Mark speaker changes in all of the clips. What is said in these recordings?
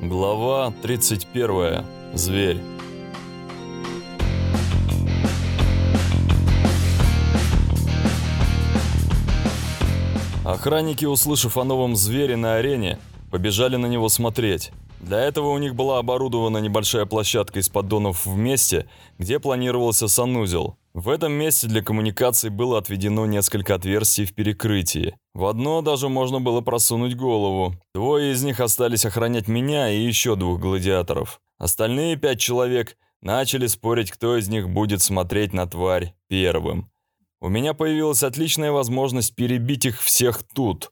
Speaker 1: Глава 31. Зверь. Охранники, услышав о новом звере на арене, побежали на него смотреть. Для этого у них была оборудована небольшая площадка из поддонов в месте, где планировался санузел. В этом месте для коммуникаций было отведено несколько отверстий в перекрытии. В одно даже можно было просунуть голову. Двое из них остались охранять меня и еще двух гладиаторов. Остальные пять человек начали спорить, кто из них будет смотреть на тварь первым. У меня появилась отличная возможность перебить их всех тут.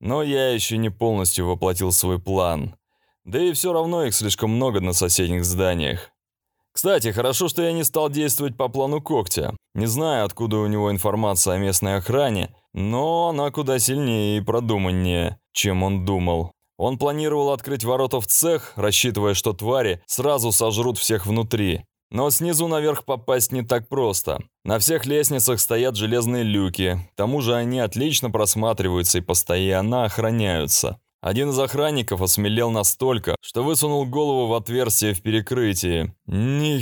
Speaker 1: Но я еще не полностью воплотил свой план. Да и все равно их слишком много на соседних зданиях. Кстати, хорошо, что я не стал действовать по плану когтя. Не знаю, откуда у него информация о местной охране, но она куда сильнее и продуманнее, чем он думал. Он планировал открыть ворота в цех, рассчитывая, что твари сразу сожрут всех внутри. Но снизу наверх попасть не так просто. На всех лестницах стоят железные люки, к тому же они отлично просматриваются и постоянно охраняются. Один из охранников осмелел настолько, что высунул голову в отверстие в перекрытии. «Ни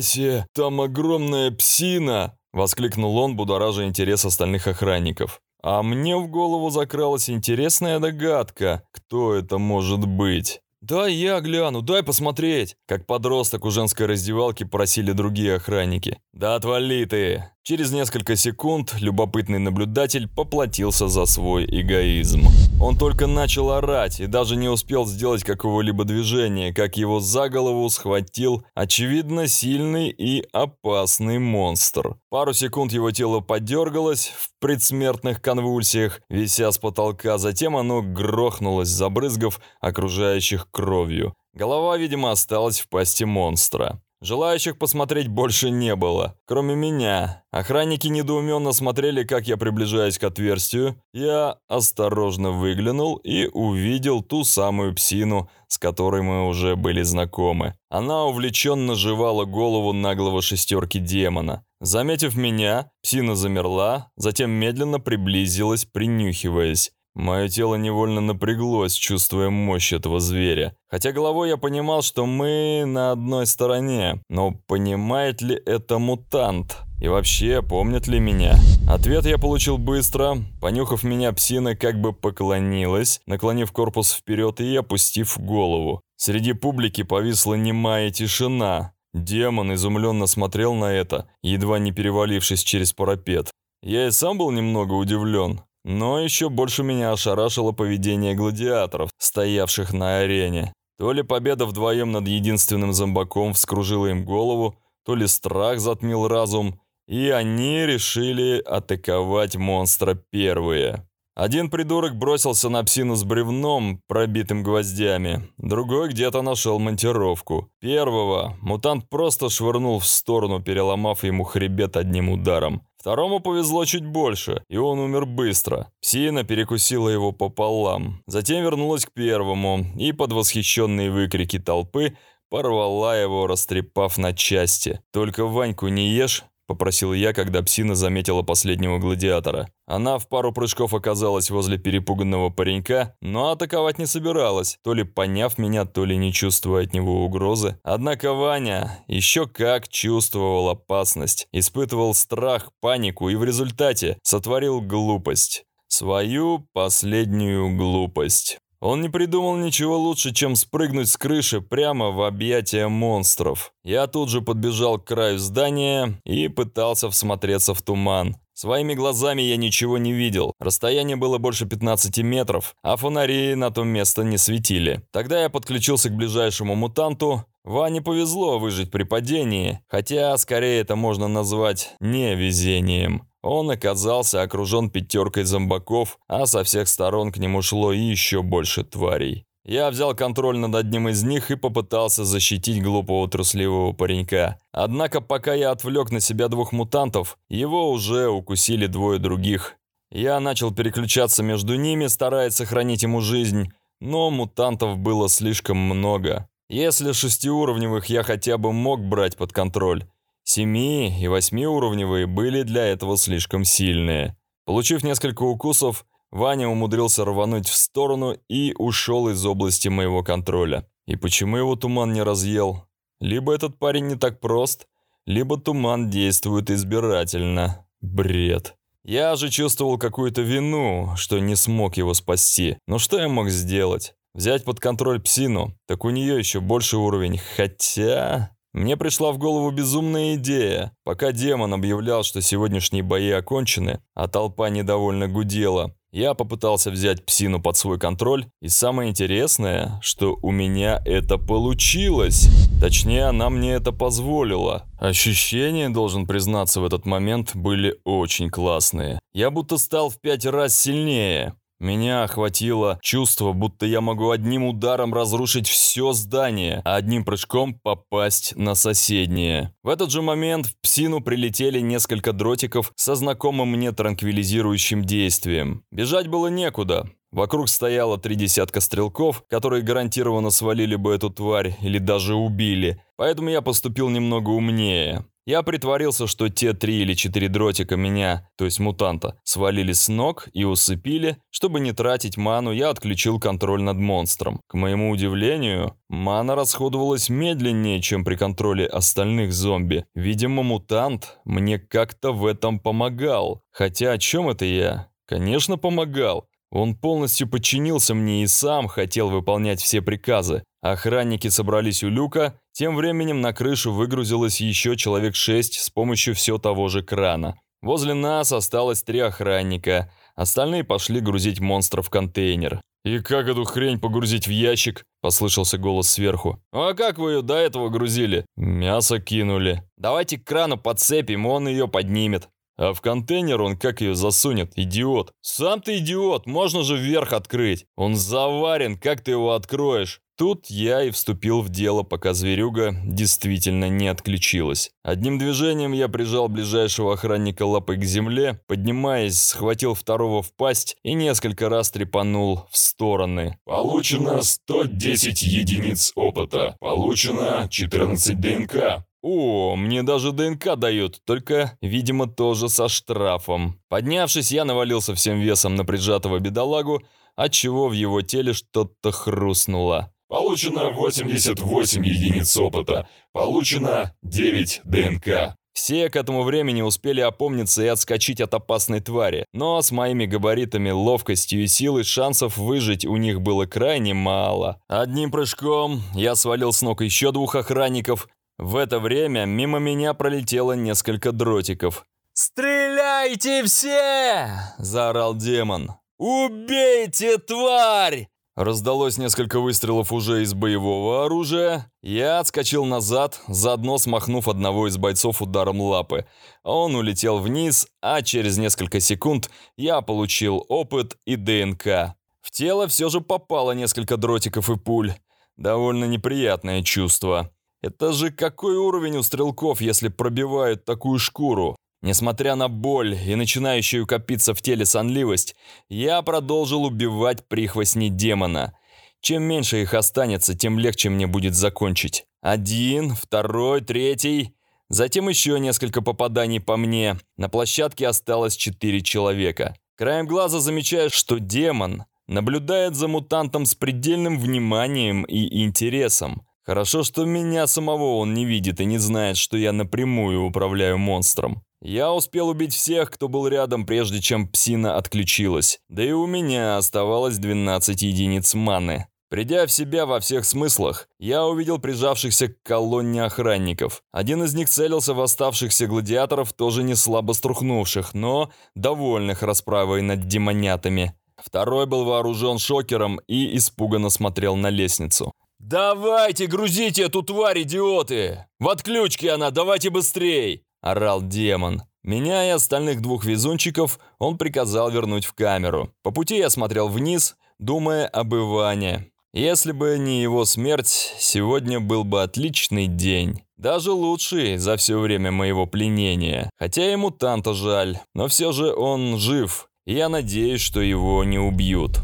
Speaker 1: себе, там огромная псина!» – воскликнул он, будоража интерес остальных охранников. А мне в голову закралась интересная догадка, кто это может быть. «Дай я гляну, дай посмотреть!» Как подросток у женской раздевалки просили другие охранники. «Да отвали ты!» Через несколько секунд любопытный наблюдатель поплатился за свой эгоизм. Он только начал орать и даже не успел сделать какого-либо движения, как его за голову схватил, очевидно, сильный и опасный монстр. Пару секунд его тело подергалось в предсмертных конвульсиях, вися с потолка, затем оно грохнулось, забрызгав окружающих кровью. Голова, видимо, осталась в пасти монстра. Желающих посмотреть больше не было, кроме меня. Охранники недоуменно смотрели, как я приближаюсь к отверстию. Я осторожно выглянул и увидел ту самую псину, с которой мы уже были знакомы. Она увлеченно жевала голову наглого шестерки демона. Заметив меня, псина замерла, затем медленно приблизилась, принюхиваясь. Мое тело невольно напряглось, чувствуя мощь этого зверя. Хотя головой я понимал, что мы на одной стороне. Но понимает ли это мутант? И вообще, помнит ли меня? Ответ я получил быстро. Понюхав меня, псина как бы поклонилась, наклонив корпус вперед и опустив голову. Среди публики повисла немая тишина. Демон изумленно смотрел на это, едва не перевалившись через парапет. Я и сам был немного удивлен. Но еще больше меня ошарашило поведение гладиаторов, стоявших на арене. То ли победа вдвоем над единственным зомбаком вскружила им голову, то ли страх затмил разум, и они решили атаковать монстра первые. Один придурок бросился на псину с бревном, пробитым гвоздями. Другой где-то нашел монтировку. Первого мутант просто швырнул в сторону, переломав ему хребет одним ударом. Второму повезло чуть больше, и он умер быстро. Псина перекусила его пополам. Затем вернулась к первому, и под восхищенные выкрики толпы порвала его, растрепав на части. «Только Ваньку не ешь, Попросил я, когда псина заметила последнего гладиатора. Она в пару прыжков оказалась возле перепуганного паренька, но атаковать не собиралась, то ли поняв меня, то ли не чувствуя от него угрозы. Однако Ваня еще как чувствовал опасность, испытывал страх, панику и в результате сотворил глупость. Свою последнюю глупость. Он не придумал ничего лучше, чем спрыгнуть с крыши прямо в объятия монстров. Я тут же подбежал к краю здания и пытался всмотреться в туман. Своими глазами я ничего не видел. Расстояние было больше 15 метров, а фонари на то место не светили. Тогда я подключился к ближайшему мутанту. Ване повезло выжить при падении, хотя скорее это можно назвать невезением. Он оказался окружен пятеркой зомбаков, а со всех сторон к нему шло еще больше тварей. Я взял контроль над одним из них и попытался защитить глупого трусливого паренька. Однако пока я отвлек на себя двух мутантов, его уже укусили двое других. Я начал переключаться между ними, стараясь сохранить ему жизнь, но мутантов было слишком много. Если шестиуровневых я хотя бы мог брать под контроль, Семи- и восьмиуровневые были для этого слишком сильные. Получив несколько укусов, Ваня умудрился рвануть в сторону и ушел из области моего контроля. И почему его туман не разъел? Либо этот парень не так прост, либо туман действует избирательно. Бред. Я же чувствовал какую-то вину, что не смог его спасти. Но что я мог сделать? Взять под контроль псину? Так у нее еще больше уровень. Хотя... Мне пришла в голову безумная идея. Пока демон объявлял, что сегодняшние бои окончены, а толпа недовольно гудела, я попытался взять псину под свой контроль, и самое интересное, что у меня это получилось. Точнее, она мне это позволила. Ощущения, должен признаться, в этот момент были очень классные. Я будто стал в пять раз сильнее. Меня охватило чувство, будто я могу одним ударом разрушить все здание, а одним прыжком попасть на соседнее. В этот же момент в псину прилетели несколько дротиков со знакомым мне транквилизирующим действием. Бежать было некуда. Вокруг стояло три десятка стрелков, которые гарантированно свалили бы эту тварь или даже убили, поэтому я поступил немного умнее. Я притворился, что те три или четыре дротика меня, то есть мутанта, свалили с ног и усыпили. Чтобы не тратить ману, я отключил контроль над монстром. К моему удивлению, мана расходовалась медленнее, чем при контроле остальных зомби. Видимо, мутант мне как-то в этом помогал. Хотя о чем это я? Конечно, помогал. Он полностью подчинился мне и сам хотел выполнять все приказы. Охранники собрались у люка, тем временем на крышу выгрузилось еще человек шесть с помощью все того же крана. Возле нас осталось три охранника, остальные пошли грузить монстров в контейнер. «И как эту хрень погрузить в ящик?» – послышался голос сверху. «А как вы ее до этого грузили?» «Мясо кинули». «Давайте к крану подцепим, он ее поднимет». А в контейнер он как ее засунет, идиот. Сам ты идиот, можно же вверх открыть. Он заварен, как ты его откроешь? Тут я и вступил в дело, пока зверюга действительно не отключилась. Одним движением я прижал ближайшего охранника лапой к земле, поднимаясь, схватил второго в пасть и несколько раз трепанул в стороны.
Speaker 2: Получено 110 единиц опыта. Получено 14 ДНК.
Speaker 1: О, мне даже ДНК дают, только, видимо, тоже со штрафом. Поднявшись, я навалился всем весом на прижатого бедолагу, отчего в его теле что-то хрустнуло.
Speaker 2: Получено 88 единиц опыта. Получено 9 ДНК.
Speaker 1: Все к этому времени успели опомниться и отскочить от опасной твари, но с моими габаритами, ловкостью и силой шансов выжить у них было крайне мало. Одним прыжком я свалил с ног еще двух охранников. В это время мимо меня пролетело несколько дротиков. «Стреляйте все!» – заорал демон. «Убейте тварь!» Раздалось несколько выстрелов уже из боевого оружия. Я отскочил назад, заодно смахнув одного из бойцов ударом лапы. Он улетел вниз, а через несколько секунд я получил опыт и ДНК. В тело все же попало несколько дротиков и пуль. Довольно неприятное чувство. Это же какой уровень у стрелков, если пробивают такую шкуру? Несмотря на боль и начинающую копиться в теле сонливость, я продолжил убивать прихвостни демона. Чем меньше их останется, тем легче мне будет закончить. Один, второй, третий... Затем еще несколько попаданий по мне. На площадке осталось четыре человека. Краем глаза замечаю, что демон наблюдает за мутантом с предельным вниманием и интересом. Хорошо, что меня самого он не видит и не знает, что я напрямую управляю монстром. Я успел убить всех, кто был рядом, прежде чем псина отключилась. Да и у меня оставалось 12 единиц маны. Придя в себя во всех смыслах, я увидел прижавшихся к колонне охранников. Один из них целился в оставшихся гладиаторов, тоже не слабо струхнувших, но довольных расправой над демонятами. Второй был вооружен шокером и испуганно смотрел на лестницу. «Давайте, грузите эту тварь, идиоты! В отключке она, давайте быстрей!» – орал демон. Меня и остальных двух везунчиков он приказал вернуть в камеру. По пути я смотрел вниз, думая об Иване. Если бы не его смерть, сегодня был бы отличный день. Даже лучший за все время моего пленения. Хотя и мутанта жаль, но все же он жив, и я надеюсь, что его не убьют.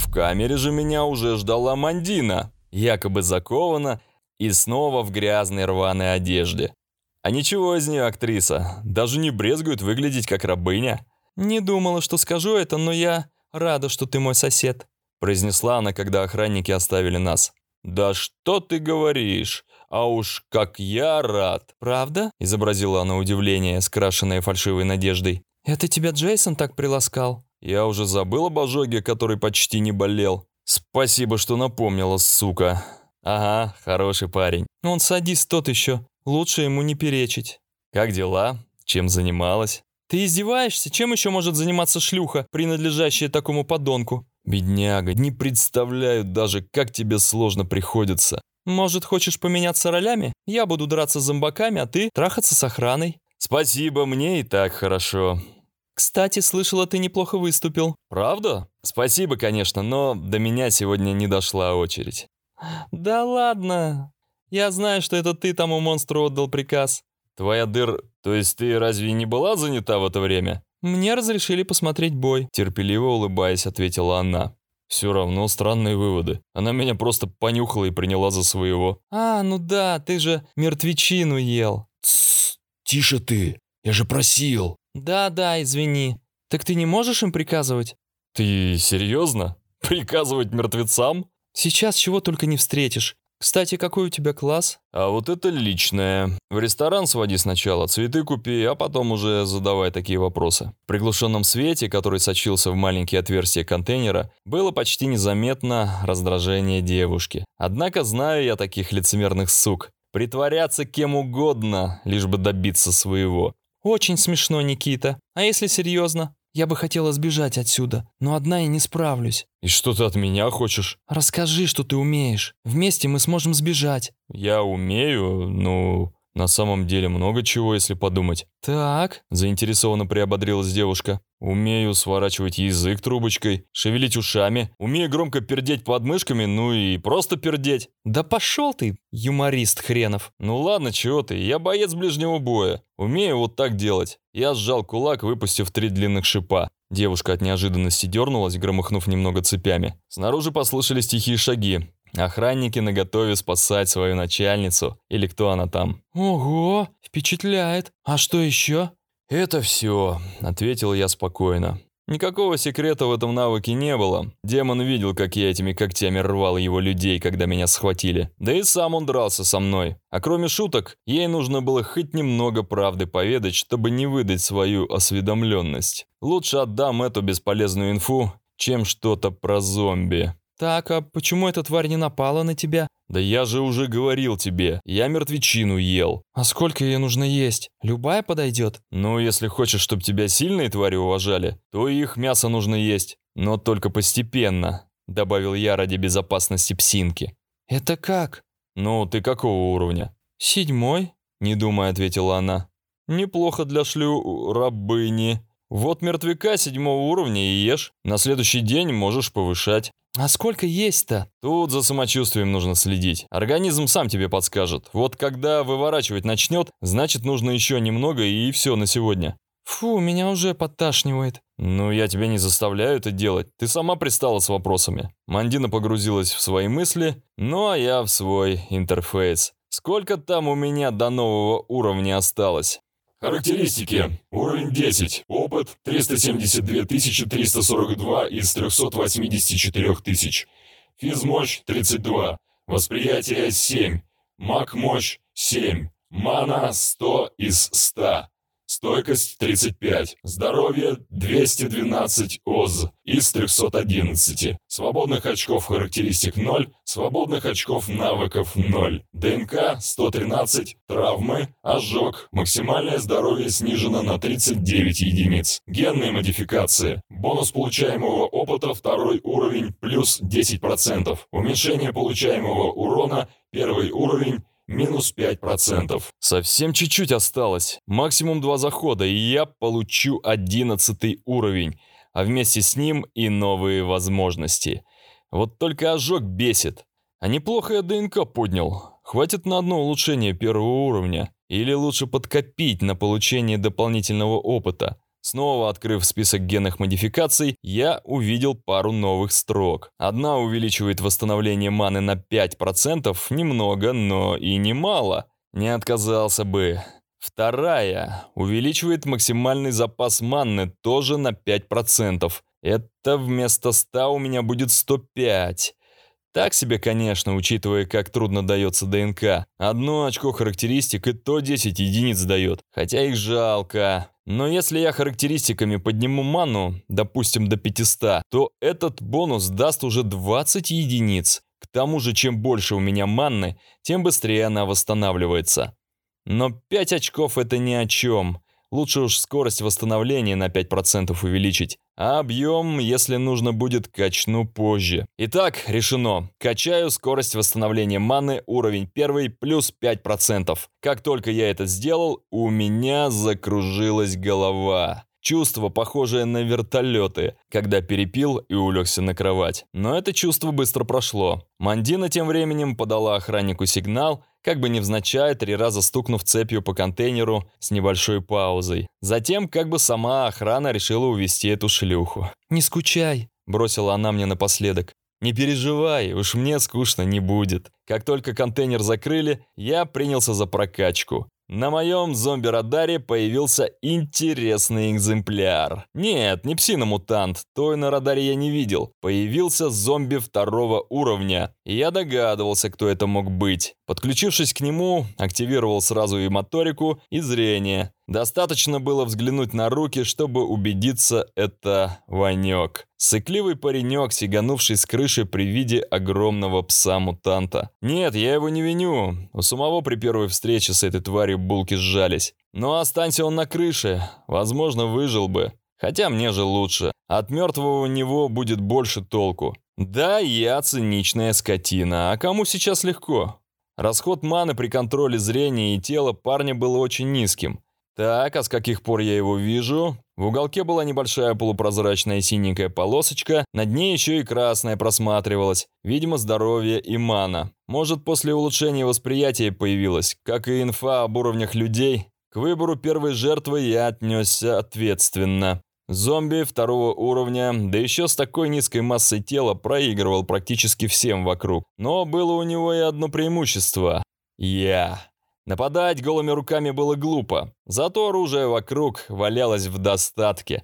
Speaker 1: В камере же меня уже ждала Мандина, якобы закована и снова в грязной рваной одежде. А ничего из нее актриса, даже не брезгует выглядеть как рабыня.
Speaker 3: «Не думала, что скажу это, но я рада, что ты мой сосед»,
Speaker 1: произнесла она, когда охранники оставили нас. «Да что ты говоришь? А уж как я рад!»
Speaker 3: «Правда?»
Speaker 1: – изобразила она удивление, скрашенное фальшивой надеждой.
Speaker 3: «Это тебя Джейсон так приласкал?»
Speaker 1: Я уже забыл об ожоге, который почти не болел. Спасибо, что напомнила, сука. Ага, хороший парень.
Speaker 3: Он садист тот еще. Лучше ему не перечить.
Speaker 1: Как дела? Чем занималась?
Speaker 3: Ты издеваешься? Чем еще может заниматься шлюха, принадлежащая такому подонку?
Speaker 1: Бедняга, не представляю даже, как тебе сложно приходится.
Speaker 3: Может, хочешь поменяться ролями? Я буду драться с зомбаками, а ты трахаться с охраной.
Speaker 1: Спасибо, мне и так хорошо.
Speaker 3: Кстати, слышала, ты неплохо выступил.
Speaker 1: Правда? Спасибо, конечно, но до меня сегодня не дошла очередь.
Speaker 3: Да ладно. Я знаю, что это ты тому монстру отдал приказ.
Speaker 1: Твоя дыр... То есть ты разве не была занята в это время?
Speaker 3: Мне разрешили посмотреть бой.
Speaker 1: Терпеливо улыбаясь, ответила она. Все равно странные выводы. Она меня просто понюхала и приняла за своего.
Speaker 3: А, ну да, ты же мертвечину ел.
Speaker 2: Тише ты. Я же просил.
Speaker 3: Да-да, извини. Так ты не можешь им приказывать?
Speaker 1: Ты серьезно? Приказывать мертвецам?
Speaker 3: Сейчас чего только не встретишь. Кстати, какой у тебя класс?
Speaker 1: А вот это личное. В ресторан своди сначала, цветы купи, а потом уже задавай такие вопросы. В приглушенном свете, который сочился в маленькие отверстия контейнера, было почти незаметно раздражение девушки. Однако знаю я таких лицемерных сук. Притворяться кем угодно, лишь бы добиться своего.
Speaker 3: Очень смешно, Никита. А если серьезно? Я бы хотела сбежать отсюда, но одна я не справлюсь.
Speaker 1: И что ты от меня хочешь?
Speaker 3: Расскажи, что ты умеешь. Вместе мы сможем сбежать.
Speaker 1: Я умею, ну, на самом деле много чего, если подумать.
Speaker 3: Так.
Speaker 1: Заинтересованно приободрилась девушка. Умею сворачивать язык трубочкой, шевелить ушами, умею громко пердеть подмышками, ну и просто пердеть.
Speaker 3: Да пошел ты, юморист хренов.
Speaker 1: Ну ладно, чего ты, я боец ближнего боя. Умею вот так делать. Я сжал кулак, выпустив три длинных шипа. Девушка от неожиданности дернулась, громыхнув немного цепями. Снаружи послышались тихие шаги. Охранники наготове спасать свою начальницу, или кто она там.
Speaker 3: Ого, впечатляет. А что еще?
Speaker 1: «Это все», — ответил я спокойно. Никакого секрета в этом навыке не было. Демон видел, как я этими когтями рвал его людей, когда меня схватили. Да и сам он дрался со мной. А кроме шуток, ей нужно было хоть немного правды поведать, чтобы не выдать свою осведомленность. Лучше отдам эту бесполезную инфу, чем что-то про зомби.
Speaker 3: «Так, а почему эта тварь не напала на тебя?»
Speaker 1: «Да я же уже говорил тебе, я мертвечину ел».
Speaker 3: «А сколько ей нужно есть? Любая подойдет?»
Speaker 1: «Ну, если хочешь, чтобы тебя сильные твари уважали, то их мясо нужно есть, но только постепенно», добавил я ради безопасности псинки.
Speaker 3: «Это как?»
Speaker 1: «Ну, ты какого уровня?»
Speaker 3: «Седьмой»,
Speaker 1: не думая, ответила она. «Неплохо для шлю рабыни. Вот мертвяка седьмого уровня и ешь. На следующий день можешь повышать».
Speaker 3: «А сколько есть-то?»
Speaker 1: Тут за самочувствием нужно следить. Организм сам тебе подскажет. Вот когда выворачивать начнет, значит нужно еще немного и все на сегодня.
Speaker 3: Фу, меня уже подташнивает.
Speaker 1: Ну, я тебя не заставляю это делать. Ты сама пристала с вопросами. Мандина погрузилась в свои мысли, ну а я в свой интерфейс. Сколько там у меня до нового уровня осталось?
Speaker 2: Характеристики. Уровень 10. Опыт 372 342 из 384 тысяч. Физмощь 32. Восприятие 7. Маг-мощь 7. Мана 100 из 100. Стойкость 35. Здоровье 212 ОЗ из 311. Свободных очков характеристик 0. Свободных очков навыков 0. ДНК 113. Травмы. Ожог. Максимальное здоровье снижено на 39 единиц. Генные модификации. Бонус получаемого опыта второй уровень плюс 10%. Уменьшение получаемого урона первый уровень Минус 5%.
Speaker 1: Совсем чуть-чуть осталось. Максимум два захода, и я получу 11 уровень. А вместе с ним и новые возможности. Вот только ожог бесит. А неплохо я ДНК поднял. Хватит на одно улучшение первого уровня. Или лучше подкопить на получение дополнительного опыта. Снова открыв список генных модификаций, я увидел пару новых строк. Одна увеличивает восстановление маны на 5%, немного, но и немало. Не отказался бы. Вторая увеличивает максимальный запас манны тоже на 5%. Это вместо 100 у меня будет 105. Так себе, конечно, учитывая, как трудно дается ДНК. Одно очко характеристик и то 10 единиц дает. Хотя их жалко. Но если я характеристиками подниму ману, допустим, до 500, то этот бонус даст уже 20 единиц. К тому же, чем больше у меня манны, тем быстрее она восстанавливается. Но 5 очков это ни о чем. Лучше уж скорость восстановления на 5% увеличить. А объем, если нужно будет, качну позже. Итак, решено. Качаю скорость восстановления маны уровень 1 плюс 5%. Как только я это сделал, у меня закружилась голова. Чувство, похожее на вертолеты, когда перепил и улегся на кровать. Но это чувство быстро прошло. Мандина тем временем подала охраннику сигнал, как бы невзначай, три раза стукнув цепью по контейнеру с небольшой паузой. Затем, как бы сама охрана решила увести эту шлюху.
Speaker 3: «Не скучай», — бросила она мне напоследок.
Speaker 1: «Не переживай, уж мне скучно не будет». Как только контейнер закрыли, я принялся за прокачку. На моем зомби-радаре появился интересный экземпляр. Нет, не псиномутант, той на радаре я не видел. Появился зомби второго уровня. Я догадывался, кто это мог быть. Подключившись к нему, активировал сразу и моторику, и зрение. Достаточно было взглянуть на руки, чтобы убедиться, это Ванек. Сыкливый паренек, сиганувший с крыши при виде огромного пса-мутанта. Нет, я его не виню. У самого при первой встрече с этой тварью булки сжались. Но останься он на крыше, возможно, выжил бы. Хотя мне же лучше. От мертвого у него будет больше толку. Да, я циничная скотина, а кому сейчас легко? Расход маны при контроле зрения и тела парня был очень низким. Так, а с каких пор я его вижу? В уголке была небольшая полупрозрачная синенькая полосочка, над ней еще и красная просматривалась. Видимо, здоровье и мана. Может, после улучшения восприятия появилась, как и инфа об уровнях людей. К выбору первой жертвы я отнесся ответственно. Зомби второго уровня, да еще с такой низкой массой тела, проигрывал практически всем вокруг. Но было у него и одно преимущество. Я. Нападать голыми руками было глупо, зато оружие вокруг валялось в достатке.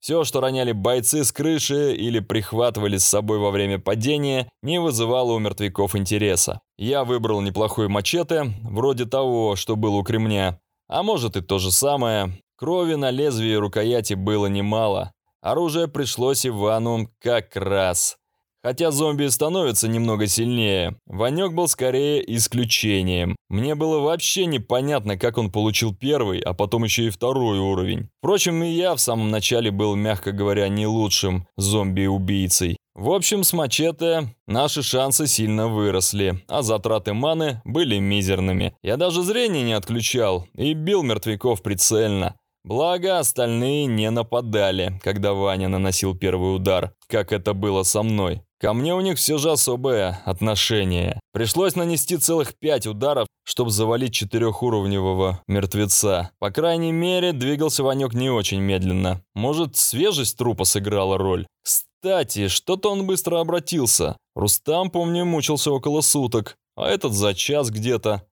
Speaker 1: Все, что роняли бойцы с крыши или прихватывали с собой во время падения, не вызывало у мертвяков интереса. Я выбрал неплохой мачете, вроде того, что был у кремня. А может и то же самое, Крови на лезвии рукояти было немало. Оружие пришлось Ивану как раз. Хотя зомби становятся немного сильнее, Ванек был скорее исключением. Мне было вообще непонятно, как он получил первый, а потом еще и второй уровень. Впрочем, и я в самом начале был, мягко говоря, не лучшим зомби-убийцей. В общем, с мачете наши шансы сильно выросли, а затраты маны были мизерными. Я даже зрение не отключал и бил мертвяков прицельно. Благо, остальные не нападали, когда Ваня наносил первый удар, как это было со мной. Ко мне у них все же особое отношение. Пришлось нанести целых пять ударов, чтобы завалить четырехуровневого мертвеца. По крайней мере, двигался Ванек не очень медленно. Может, свежесть трупа сыграла роль? Кстати, что-то он быстро обратился. Рустам, помню, мучился около суток, а этот за час где-то.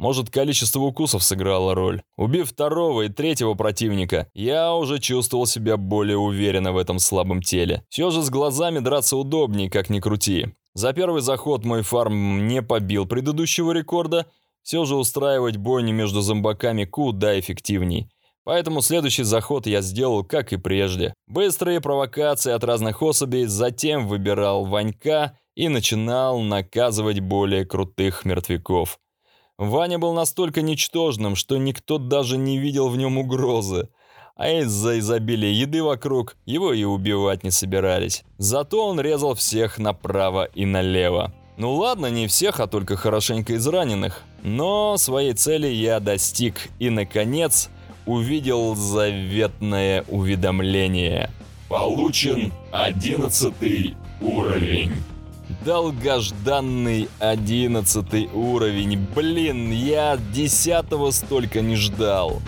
Speaker 1: Может, количество укусов сыграло роль. Убив второго и третьего противника, я уже чувствовал себя более уверенно в этом слабом теле. Все же с глазами драться удобнее, как ни крути. За первый заход мой фарм не побил предыдущего рекорда, все же устраивать бойни между зомбаками куда эффективней. Поэтому следующий заход я сделал, как и прежде. Быстрые провокации от разных особей, затем выбирал Ванька и начинал наказывать более крутых мертвяков. Ваня был настолько ничтожным, что никто даже не видел в нем угрозы. А из-за изобилия еды вокруг его и убивать не собирались. Зато он резал всех направо и налево. Ну ладно, не всех, а только хорошенько израненных. Но своей цели я достиг и, наконец, увидел заветное уведомление.
Speaker 2: Получен одиннадцатый уровень.
Speaker 1: Долгожданный одиннадцатый уровень. Блин, я десятого столько не ждал.